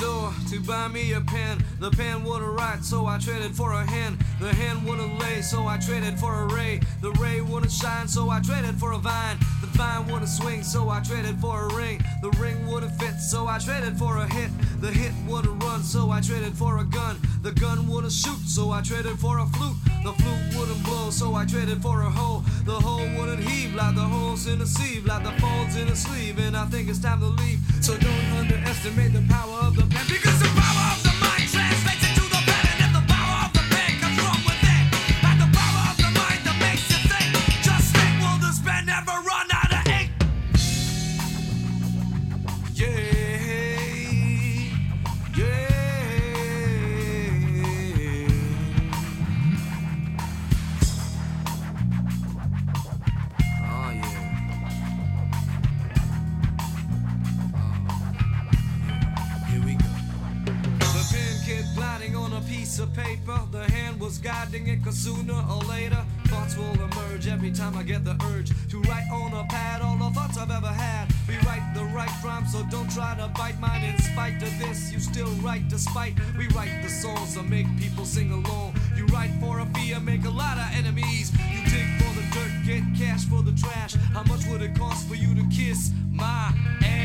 store to buy me a pen. The pen wouldn't write, so I traded for a hand so I traded for a ray. The ray wouldn't shine, so I traded for a vine. The vine wouldn't swing, so I traded for a ring. The ring wouldn't fit, so I traded for a hit. The hit wouldn't run, so I traded for a gun. The gun wouldn't shoot, so I traded for a flute. The flute wouldn't blow, so I traded for a hole. The hole wouldn't heave like the holes in a sieve, like the folds in a sleeve. And I think it's time to leave. So don't underestimate the power of the pen, of paper. The hand was guiding it, cause sooner or later, thoughts will emerge every time I get the urge to write on a pad all the thoughts I've ever had. We write the right rhyme, so don't try to bite mine. In spite of this, you still write despite. We write the songs that make people sing along. You write for a fee and make a lot of enemies. You dig for the dirt, get cash for the trash. How much would it cost for you to kiss my ass?